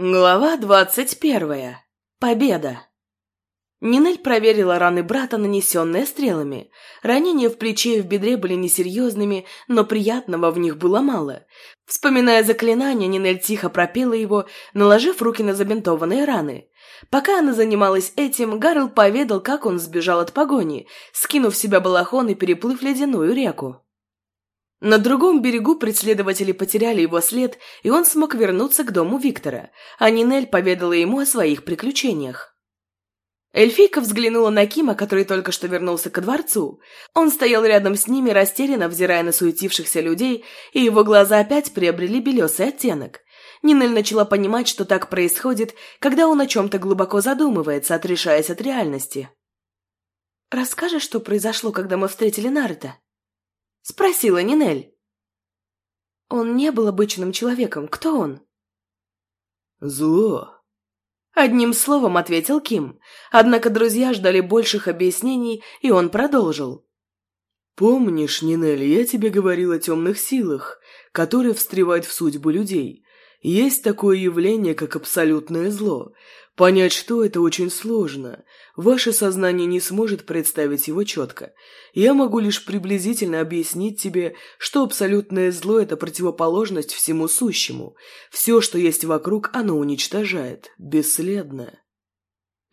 Глава двадцать первая. Победа. Нинель проверила раны брата, нанесенные стрелами. Ранения в плече и в бедре были несерьезными, но приятного в них было мало. Вспоминая заклинание, Нинель тихо пропела его, наложив руки на забинтованные раны. Пока она занималась этим, Гарл поведал, как он сбежал от погони, скинув в себя балахон и переплыв ледяную реку. На другом берегу преследователи потеряли его след, и он смог вернуться к дому Виктора, а Нинель поведала ему о своих приключениях. Эльфийка взглянула на Кима, который только что вернулся ко дворцу. Он стоял рядом с ними, растерянно взирая на суетившихся людей, и его глаза опять приобрели белесый оттенок. Нинель начала понимать, что так происходит, когда он о чем-то глубоко задумывается, отрешаясь от реальности. «Расскажешь, что произошло, когда мы встретили Наруто?» — спросила Нинель. «Он не был обычным человеком. Кто он?» «Зло», — одним словом ответил Ким. Однако друзья ждали больших объяснений, и он продолжил. «Помнишь, Нинель, я тебе говорил о темных силах, которые встревают в судьбу людей. Есть такое явление, как абсолютное зло. Понять, что это, очень сложно. Ваше сознание не сможет представить его четко. Я могу лишь приблизительно объяснить тебе, что абсолютное зло – это противоположность всему сущему. Все, что есть вокруг, оно уничтожает, бесследно.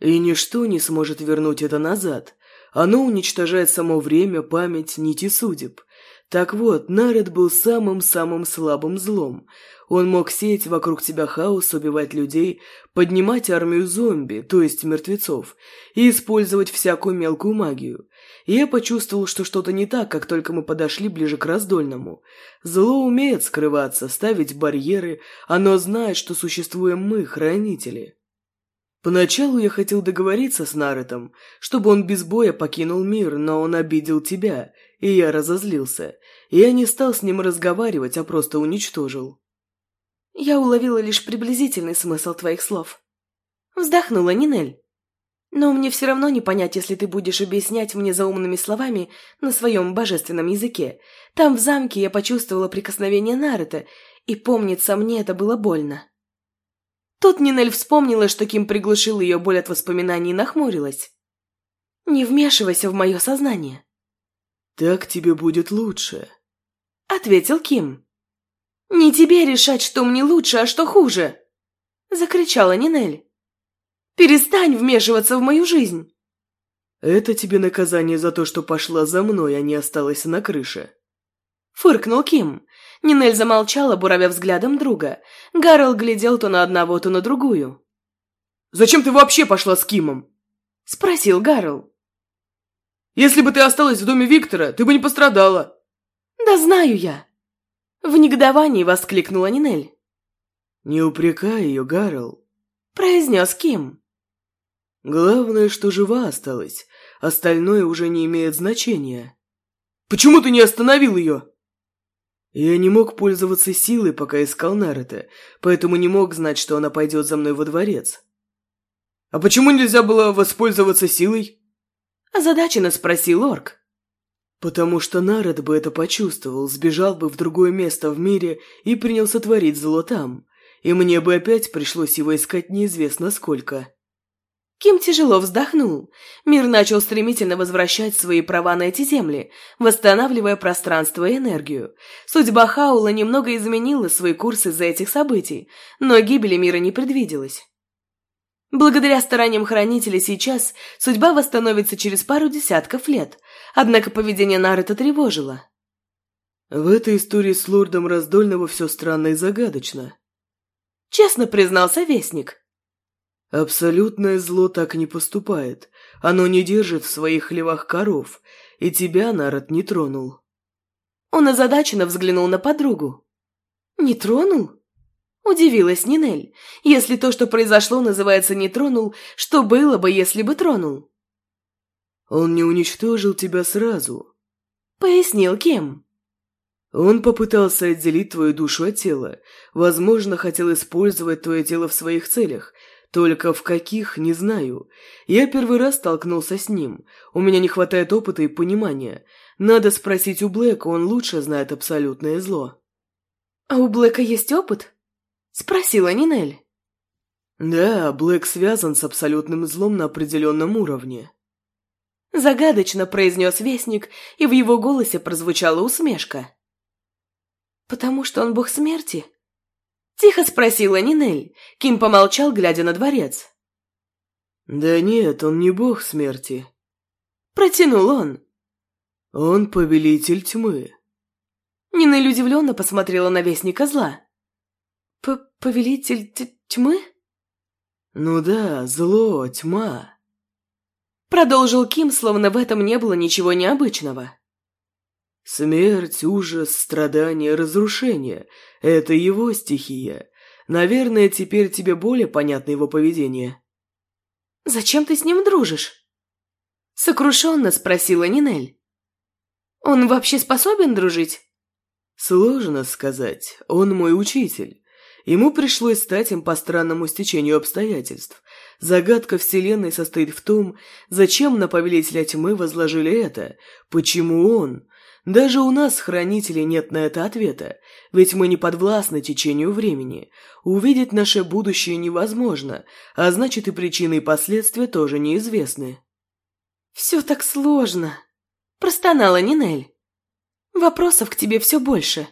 И ничто не сможет вернуть это назад. Оно уничтожает само время, память, нити судеб. Так вот, Наред был самым-самым слабым злом. Он мог сеять вокруг тебя хаос, убивать людей, поднимать армию зомби, то есть мертвецов, и использовать всякую мелкую магию. И я почувствовал, что что-то не так, как только мы подошли ближе к раздольному. Зло умеет скрываться, ставить барьеры, оно знает, что существуем мы, хранители. Поначалу я хотел договориться с Наретом, чтобы он без боя покинул мир, но он обидел тебя, и я разозлился. Я не стал с ним разговаривать, а просто уничтожил. Я уловила лишь приблизительный смысл твоих слов. Вздохнула Нинель. Но мне все равно не понять, если ты будешь объяснять мне заумными словами на своем божественном языке. Там в замке я почувствовала прикосновение Наруто, и, помнится, мне это было больно. Тут Нинель вспомнила, что Ким приглушил ее боль от воспоминаний и нахмурилась. «Не вмешивайся в мое сознание». «Так тебе будет лучше», — ответил Ким. «Не тебе решать, что мне лучше, а что хуже!» — закричала Нинель. «Перестань вмешиваться в мою жизнь!» «Это тебе наказание за то, что пошла за мной, а не осталась на крыше!» Фыркнул Ким. Нинель замолчала, буравя взглядом друга. Гарл глядел то на одного, то на другую. «Зачем ты вообще пошла с Кимом?» — спросил Гарл. «Если бы ты осталась в доме Виктора, ты бы не пострадала!» «Да знаю я!» В негодовании воскликнула Нинель. «Не упрекай ее, Гарл», — произнес Ким. «Главное, что жива осталась. Остальное уже не имеет значения». «Почему ты не остановил ее?» «Я не мог пользоваться силой, пока искал Наруто, поэтому не мог знать, что она пойдет за мной во дворец». «А почему нельзя было воспользоваться силой?» Озадаченно спросил Орк. Потому что Народ бы это почувствовал, сбежал бы в другое место в мире и принялся творить зло там. И мне бы опять пришлось его искать неизвестно сколько. Ким тяжело вздохнул. Мир начал стремительно возвращать свои права на эти земли, восстанавливая пространство и энергию. Судьба Хаула немного изменила свой курс из-за этих событий, но гибели мира не предвиделось. Благодаря стараниям хранителя сейчас судьба восстановится через пару десятков лет, однако поведение Наруто тревожило. В этой истории с лордом Раздольного все странно и загадочно. Честно признался Вестник. Абсолютное зло так не поступает. Оно не держит в своих хлевах коров, и тебя Народ не тронул. Он озадаченно взглянул на подругу. «Не тронул?» Удивилась Нинель. Если то, что произошло, называется «не тронул», что было бы, если бы тронул? Он не уничтожил тебя сразу. Пояснил Кем. Он попытался отделить твою душу от тела. Возможно, хотел использовать твое тело в своих целях. Только в каких, не знаю. Я первый раз столкнулся с ним. У меня не хватает опыта и понимания. Надо спросить у Блэка, он лучше знает абсолютное зло. А у Блэка есть опыт? Спросила Нинель. Да, Блэк связан с абсолютным злом на определенном уровне. Загадочно произнес Вестник, и в его голосе прозвучала усмешка. «Потому что он бог смерти?» Тихо спросила Нинель. Ким помолчал, глядя на дворец. «Да нет, он не бог смерти». Протянул он. «Он повелитель тьмы». Нинель удивленно посмотрела на Вестника зла. «Повелитель тьмы?» «Ну да, зло, тьма». Продолжил Ким, словно в этом не было ничего необычного. Смерть, ужас, страдания, разрушение – это его стихия. Наверное, теперь тебе более понятно его поведение. «Зачем ты с ним дружишь?» Сокрушенно спросила Нинель. «Он вообще способен дружить?» «Сложно сказать. Он мой учитель. Ему пришлось стать им по странному стечению обстоятельств. Загадка Вселенной состоит в том, зачем на Повелителя Тьмы возложили это, почему он. Даже у нас, хранителей, нет на это ответа, ведь мы не подвластны течению времени. Увидеть наше будущее невозможно, а значит и причины и последствия тоже неизвестны. «Все так сложно», – простонала Нинель. «Вопросов к тебе все больше».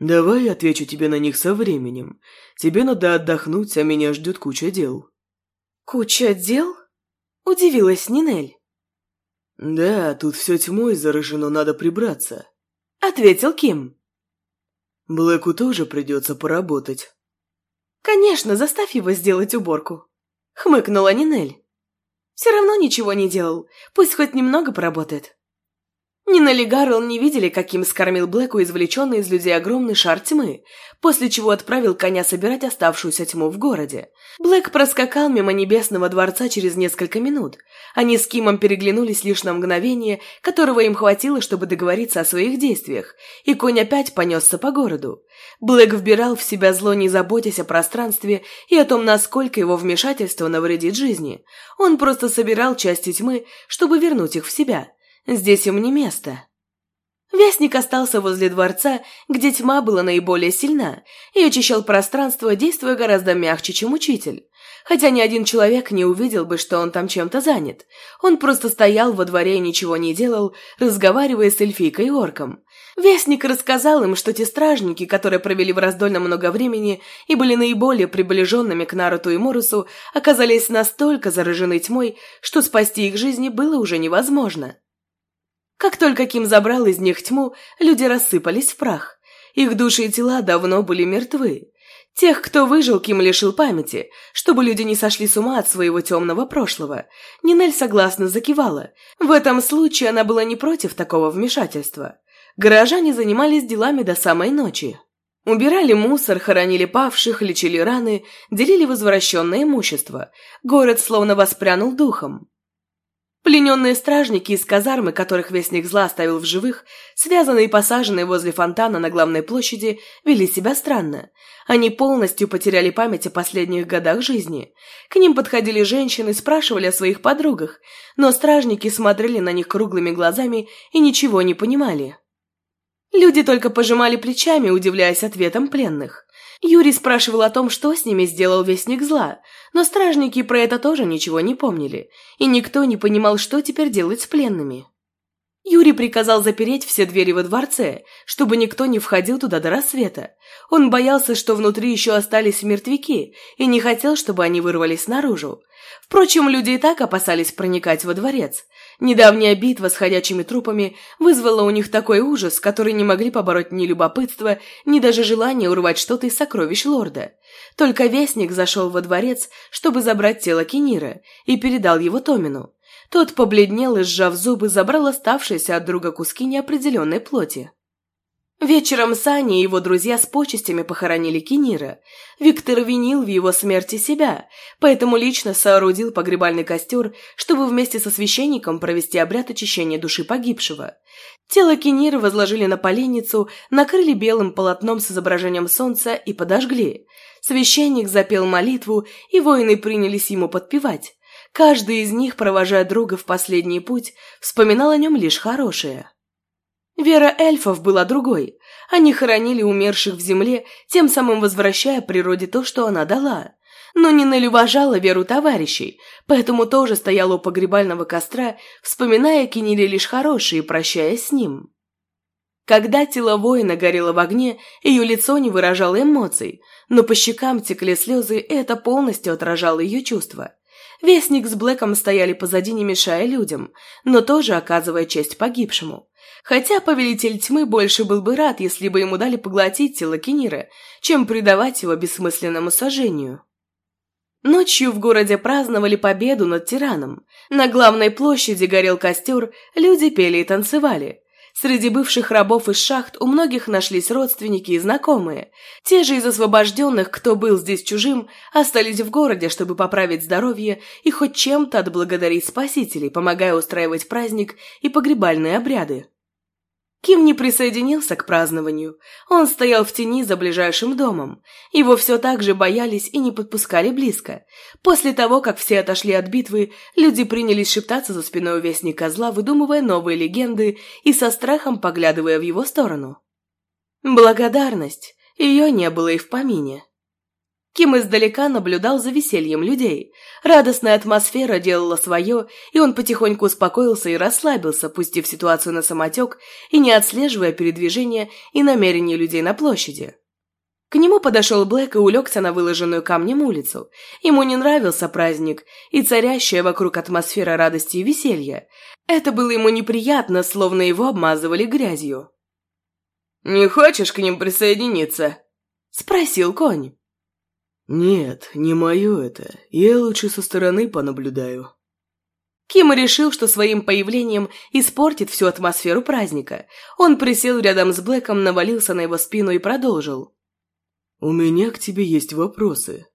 «Давай я отвечу тебе на них со временем. Тебе надо отдохнуть, а меня ждет куча дел». «Куча дел?» – удивилась Нинель. «Да, тут все тьмой заражено, надо прибраться», – ответил Ким. «Блэку тоже придется поработать». «Конечно, заставь его сделать уборку», – хмыкнула Нинель. «Все равно ничего не делал, пусть хоть немного поработает». Нина ли Гаррелл не видели, каким скормил Блэку извлеченный из людей огромный шар тьмы, после чего отправил коня собирать оставшуюся тьму в городе. Блэк проскакал мимо небесного дворца через несколько минут. Они с Кимом переглянулись лишь на мгновение, которого им хватило, чтобы договориться о своих действиях, и конь опять понесся по городу. Блэк вбирал в себя зло, не заботясь о пространстве и о том, насколько его вмешательство навредит жизни. Он просто собирал части тьмы, чтобы вернуть их в себя – Здесь им не место. Вестник остался возле дворца, где тьма была наиболее сильна, и очищал пространство, действуя гораздо мягче, чем учитель. Хотя ни один человек не увидел бы, что он там чем-то занят. Он просто стоял во дворе и ничего не делал, разговаривая с эльфийкой и орком. Вестник рассказал им, что те стражники, которые провели в раздольно много времени и были наиболее приближенными к Наруту и Морусу, оказались настолько заражены тьмой, что спасти их жизни было уже невозможно. Как только Ким забрал из них тьму, люди рассыпались в прах. Их души и тела давно были мертвы. Тех, кто выжил, Ким лишил памяти, чтобы люди не сошли с ума от своего темного прошлого. Нинель согласно закивала. В этом случае она была не против такого вмешательства. Горожане занимались делами до самой ночи. Убирали мусор, хоронили павших, лечили раны, делили возвращенное имущество. Город словно воспрянул духом. Плененные стражники из казармы, которых Вестник Зла оставил в живых, связанные и посаженные возле фонтана на главной площади, вели себя странно. Они полностью потеряли память о последних годах жизни. К ним подходили женщины, спрашивали о своих подругах, но стражники смотрели на них круглыми глазами и ничего не понимали. Люди только пожимали плечами, удивляясь ответам пленных. Юрий спрашивал о том, что с ними сделал Вестник Зла, но стражники про это тоже ничего не помнили, и никто не понимал, что теперь делать с пленными. Юрий приказал запереть все двери во дворце, чтобы никто не входил туда до рассвета. Он боялся, что внутри еще остались мертвяки, и не хотел, чтобы они вырвались наружу. Впрочем, люди и так опасались проникать во дворец. Недавняя битва с ходячими трупами вызвала у них такой ужас, который не могли побороть ни любопытство, ни даже желание урвать что-то из сокровищ лорда. Только Вестник зашел во дворец, чтобы забрать тело Кенира, и передал его Томину. Тот побледнел и, сжав зубы, забрал оставшиеся от друга куски неопределенной плоти. Вечером Саня и его друзья с почестями похоронили Кенира. Виктор винил в его смерти себя, поэтому лично соорудил погребальный костер, чтобы вместе со священником провести обряд очищения души погибшего. Тело Кенира возложили на поленницу, накрыли белым полотном с изображением солнца и подожгли. Священник запел молитву, и воины принялись ему подпевать. Каждый из них, провожая друга в последний путь, вспоминал о нем лишь хорошее. Вера эльфов была другой. Они хоронили умерших в земле, тем самым возвращая природе то, что она дала. Но Нинель уважала веру товарищей, поэтому тоже стояла у погребального костра, вспоминая Кенили лишь хорошие, прощаясь с ним. Когда тело воина горело в огне, ее лицо не выражало эмоций, но по щекам текли слезы, и это полностью отражало ее чувства. Вестник с Блэком стояли позади, не мешая людям, но тоже оказывая честь погибшему. Хотя Повелитель Тьмы больше был бы рад, если бы ему дали поглотить тело Кенира, чем предавать его бессмысленному сожжению. Ночью в городе праздновали победу над тираном. На главной площади горел костер, люди пели и танцевали. Среди бывших рабов из шахт у многих нашлись родственники и знакомые. Те же из освобожденных, кто был здесь чужим, остались в городе, чтобы поправить здоровье и хоть чем-то отблагодарить спасителей, помогая устраивать праздник и погребальные обряды. Ким не присоединился к празднованию. Он стоял в тени за ближайшим домом. Его все так же боялись и не подпускали близко. После того, как все отошли от битвы, люди принялись шептаться за спиной у вестника зла, выдумывая новые легенды и со страхом поглядывая в его сторону. Благодарность. Ее не было и в помине. Ким издалека наблюдал за весельем людей. Радостная атмосфера делала свое, и он потихоньку успокоился и расслабился, пустив ситуацию на самотек и не отслеживая передвижения и намерения людей на площади. К нему подошел Блэк и улегся на выложенную камнем улицу. Ему не нравился праздник и царящая вокруг атмосфера радости и веселья. Это было ему неприятно, словно его обмазывали грязью. «Не хочешь к ним присоединиться?» – спросил конь. «Нет, не мое это. Я лучше со стороны понаблюдаю». Ким решил, что своим появлением испортит всю атмосферу праздника. Он присел рядом с Блэком, навалился на его спину и продолжил. «У меня к тебе есть вопросы».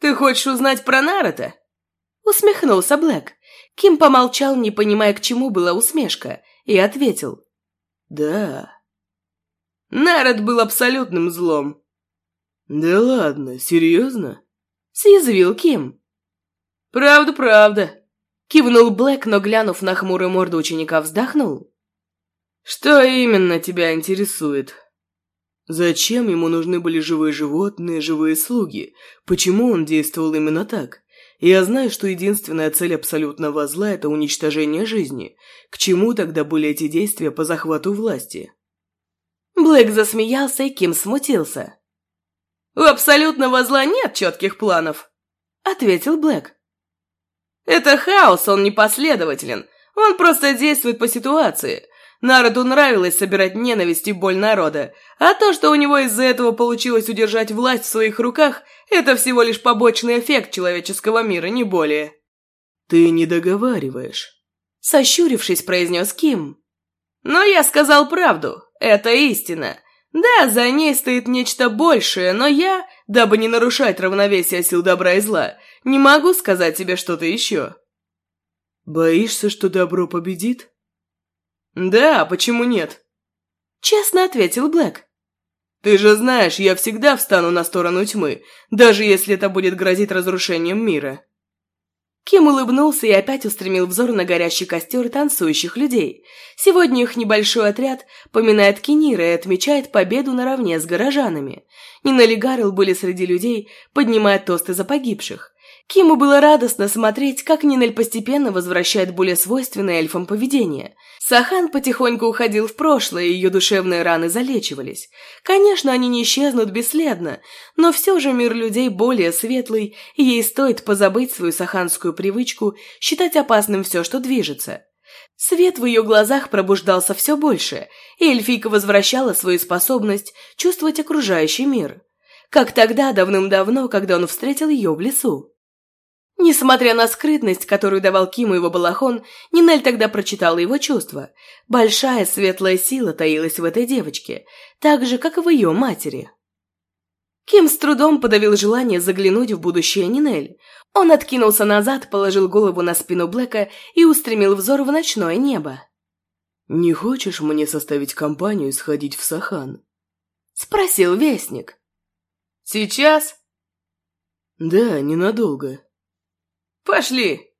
«Ты хочешь узнать про Наруто?» Усмехнулся Блэк. Ким помолчал, не понимая, к чему была усмешка, и ответил. «Да». Народ был абсолютным злом. «Да ладно, серьезно?» – съязвил Ким. «Правда, правда», – кивнул Блэк, но, глянув на хмурую морду ученика, вздохнул. «Что именно тебя интересует?» «Зачем ему нужны были живые животные, живые слуги? Почему он действовал именно так? Я знаю, что единственная цель абсолютного зла – это уничтожение жизни. К чему тогда были эти действия по захвату власти?» Блэк засмеялся, и Ким смутился. «У абсолютного зла нет четких планов», — ответил Блэк. «Это хаос, он непоследователен. Он просто действует по ситуации. Народу нравилось собирать ненависть и боль народа, а то, что у него из-за этого получилось удержать власть в своих руках, это всего лишь побочный эффект человеческого мира, не более». «Ты не договариваешь», — сощурившись, произнес Ким. «Но я сказал правду. Это истина. Да, за ней стоит нечто большее, но я, дабы не нарушать равновесие сил добра и зла, не могу сказать тебе что-то еще. Боишься, что добро победит? Да, почему нет? Честно ответил Блэк. Ты же знаешь, я всегда встану на сторону тьмы, даже если это будет грозить разрушением мира. Ким улыбнулся и опять устремил взор на горящий костер танцующих людей. Сегодня их небольшой отряд поминает Кенира и отмечает победу наравне с горожанами. Нина и Гаррел были среди людей, поднимая тосты за погибших. Киму было радостно смотреть, как Нинель постепенно возвращает более свойственное эльфам поведение. Сахан потихоньку уходил в прошлое, и ее душевные раны залечивались. Конечно, они не исчезнут бесследно, но все же мир людей более светлый, и ей стоит позабыть свою саханскую привычку считать опасным все, что движется. Свет в ее глазах пробуждался все больше, и эльфийка возвращала свою способность чувствовать окружающий мир. Как тогда, давным-давно, когда он встретил ее в лесу. Несмотря на скрытность, которую давал Киму его балахон, Нинель тогда прочитала его чувства. Большая светлая сила таилась в этой девочке, так же, как и в ее матери. Ким с трудом подавил желание заглянуть в будущее Нинель. Он откинулся назад, положил голову на спину Блэка и устремил взор в ночное небо. «Не хочешь мне составить компанию и сходить в Сахан?» – спросил Вестник. «Сейчас?» «Да, ненадолго. Пошли!»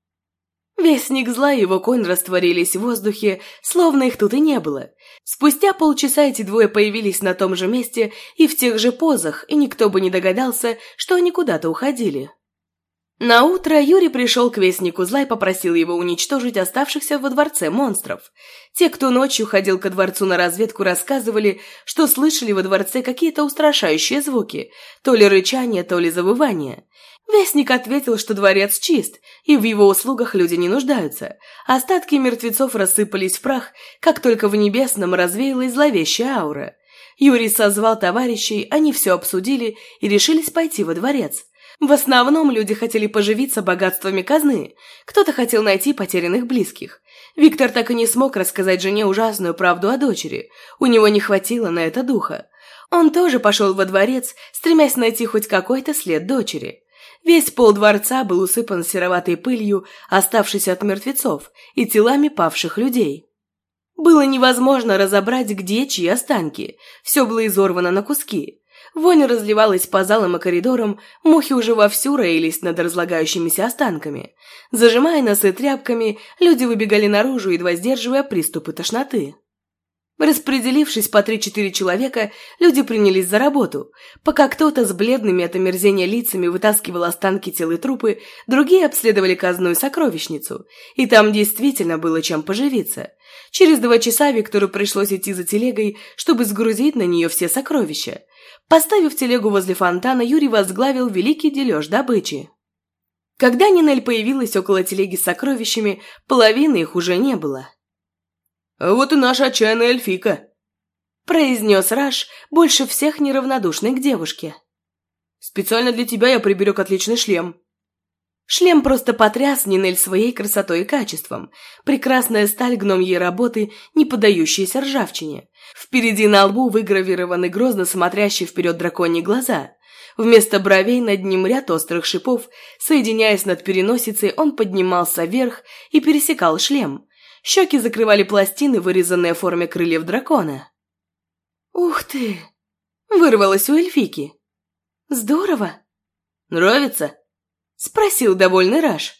Вестник зла и его конь растворились в воздухе, словно их тут и не было. Спустя полчаса эти двое появились на том же месте и в тех же позах, и никто бы не догадался, что они куда-то уходили. На утро Юрий пришел к Вестнику Зла и попросил его уничтожить оставшихся во дворце монстров. Те, кто ночью ходил ко дворцу на разведку, рассказывали, что слышали во дворце какие-то устрашающие звуки, то ли рычание, то ли завывание. Вестник ответил, что дворец чист, и в его услугах люди не нуждаются. Остатки мертвецов рассыпались в прах, как только в небесном развеялась зловещая аура. Юрий созвал товарищей, они все обсудили и решились пойти во дворец. В основном люди хотели поживиться богатствами казны, кто-то хотел найти потерянных близких. Виктор так и не смог рассказать жене ужасную правду о дочери, у него не хватило на это духа. Он тоже пошел во дворец, стремясь найти хоть какой-то след дочери. Весь пол дворца был усыпан сероватой пылью, оставшейся от мертвецов, и телами павших людей. Было невозможно разобрать, где чьи останки, все было изорвано на куски. Вонь разливалась по залам и коридорам, мухи уже вовсю роились над разлагающимися останками. Зажимая носы тряпками, люди выбегали наружу, едва сдерживая приступы тошноты. Распределившись по три-четыре человека, люди принялись за работу. Пока кто-то с бледными от омерзения лицами вытаскивал останки тел и трупы, другие обследовали казну и сокровищницу. И там действительно было чем поживиться. Через два часа Виктору пришлось идти за телегой, чтобы сгрузить на нее все сокровища. Поставив телегу возле фонтана, Юрий возглавил великий дележ добычи. Когда Нинель появилась около телеги с сокровищами, половины их уже не было. «А вот и наша отчаянная эльфика», – произнес Раш, больше всех неравнодушный к девушке. «Специально для тебя я приберег отличный шлем». Шлем просто потряс Нинель своей красотой и качеством. Прекрасная сталь гномьей работы, не поддающаяся ржавчине. Впереди на лбу выгравированы грозно смотрящие вперед драконьи глаза. Вместо бровей над ним ряд острых шипов, соединяясь над переносицей, он поднимался вверх и пересекал шлем. Щеки закрывали пластины, вырезанные в форме крыльев дракона. «Ух ты!» – вырвалось у эльфики. «Здорово!» «Нравится?» – спросил довольный Раш.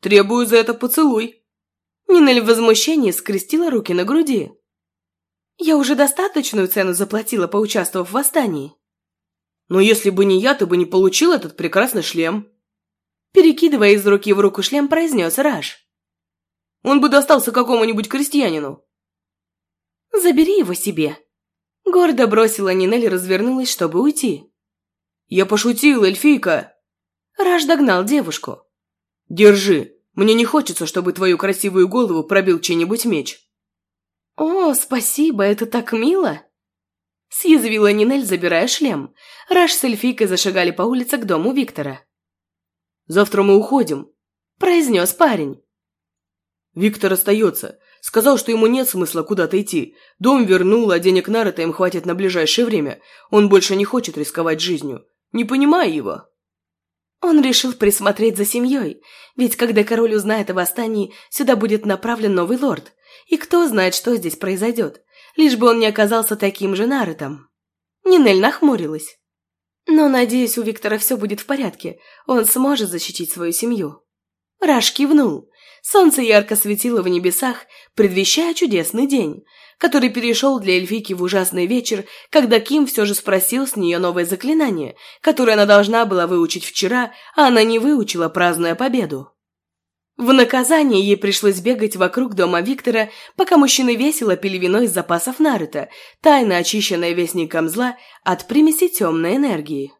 «Требую за это поцелуй!» Нинель в возмущении скрестила руки на груди. Я уже достаточную цену заплатила, поучаствовав в восстании. Но если бы не я, ты бы не получил этот прекрасный шлем. Перекидывая из руки в руку шлем, произнес Раш. Он бы достался какому-нибудь крестьянину. Забери его себе. Гордо бросила Нинель и развернулась, чтобы уйти. Я пошутил, эльфийка. Раш догнал девушку. Держи. Мне не хочется, чтобы твою красивую голову пробил чей-нибудь меч. «О, спасибо, это так мило!» Съязвила Нинель, забирая шлем. Раш с эльфийкой зашагали по улице к дому Виктора. «Завтра мы уходим», – произнес парень. «Виктор остается. Сказал, что ему нет смысла куда-то идти. Дом вернул, а денег Нарата им хватит на ближайшее время. Он больше не хочет рисковать жизнью. Не понимаю его». Он решил присмотреть за семьей, ведь когда король узнает о восстании, сюда будет направлен новый лорд. И кто знает, что здесь произойдет, лишь бы он не оказался таким же Нарытом. Нинель нахмурилась. Но, надеюсь, у Виктора все будет в порядке, он сможет защитить свою семью. Раш кивнул. Солнце ярко светило в небесах, предвещая чудесный день, который перешел для эльфики в ужасный вечер, когда Ким все же спросил с нее новое заклинание, которое она должна была выучить вчера, а она не выучила, празднуя победу. В наказание ей пришлось бегать вокруг дома Виктора, пока мужчины весело пили вино из запасов Наруто, тайно очищенное вестником зла от примеси темной энергии.